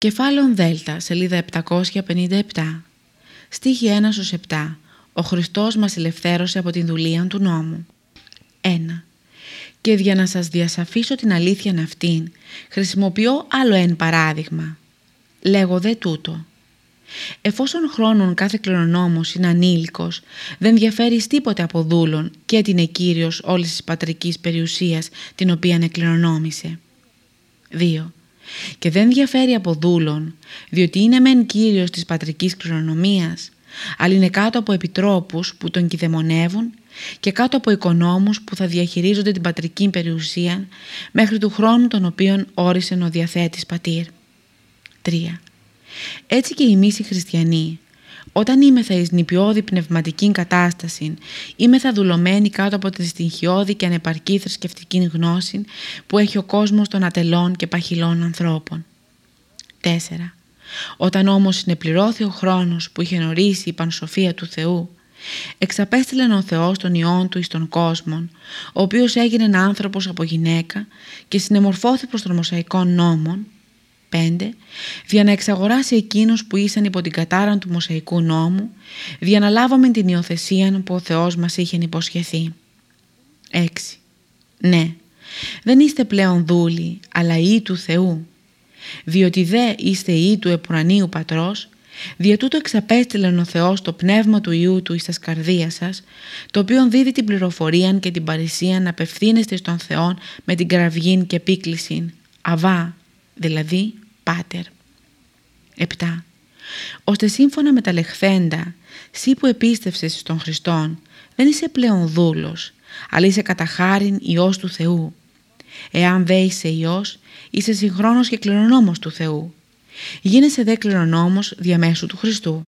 Κεφάλαιο Δέλτα, σελίδα 757. Στίχη 1 7. Ο Χριστός μας ελευθέρωσε από την δουλεία του νόμου. 1. Και για να σας διασαφίσω την αλήθεια αυτήν, χρησιμοποιώ άλλο ένα παράδειγμα. Λέγω δε τούτο. Εφόσον χρόνων κάθε κληρονόμος είναι ανήλικος, δεν διαφέρει τίποτε από δούλον και την εκύριος όλης της πατρικής περιουσίας την οποία εκληρονόμησε. 2 και δεν διαφέρει από δούλων, διότι είναι μεν κύριος της πατρικής κληρονομίας, αλλά είναι κάτω από επιτρόπους που τον κυδεμονεύουν και κάτω από οικονόμους που θα διαχειρίζονται την πατρική περιουσία μέχρι του χρόνου τον οποίον όρισε ο διαθέτης πατήρ. 3. Έτσι και εμείς οι χριστιανοί, όταν είμεθα εις νηπιώδη πνευματική κατάσταση, είμεθα δουλωμένοι κάτω από τη στοιχειώδη και ανεπαρκή θρησκευτική γνώση που έχει ο κόσμος των ατελών και παχυλών ανθρώπων. 4. Όταν όμως συνεπληρώθη ο χρόνος που είχε ορίσει η πανσοφία του Θεού, εξαπέστειλε ο Θεός τον Υιόν του εις τον κόσμο, ο οποίος έγινε άνθρωπος από γυναίκα και συνεμορφώθη προς τον Μωσαϊκό νόμον, 5. Δια να εξαγοράσει εκείνους που ήσαν υπό την κατάρα του Μωσαϊκού νόμου, δια να λάβαμε την υιοθεσία που ο Θεός μας είχε υποσχεθεί. 6. Ναι, δεν είστε πλέον δούλοι, αλλά ή του Θεού. Διότι δε είστε ή του επουρανίου πατρός, δια τούτο εξαπέστειλεν ο Θεός το πνεύμα του Ιού του εις τας καρδίας σας, το οποίο δίδει την πληροφορία και την παρησία να απευθύνεστε στον Θεό με την κραυγήν και επίκληση. Αβά, δηλαδή Πάτερ. 7. Ώστε σύμφωνα με τα λεχθέντα, σύ που επίστευσες στον Χριστόν, δεν είσαι πλέον δούλος, αλλά είσαι κατά χάριν Υιός του Θεού. Εάν δε είσαι Υιός, είσαι συγχρόνως και κληρονόμος του Θεού. Γίνεσαι δε κληρονόμος διαμέσου του Χριστού.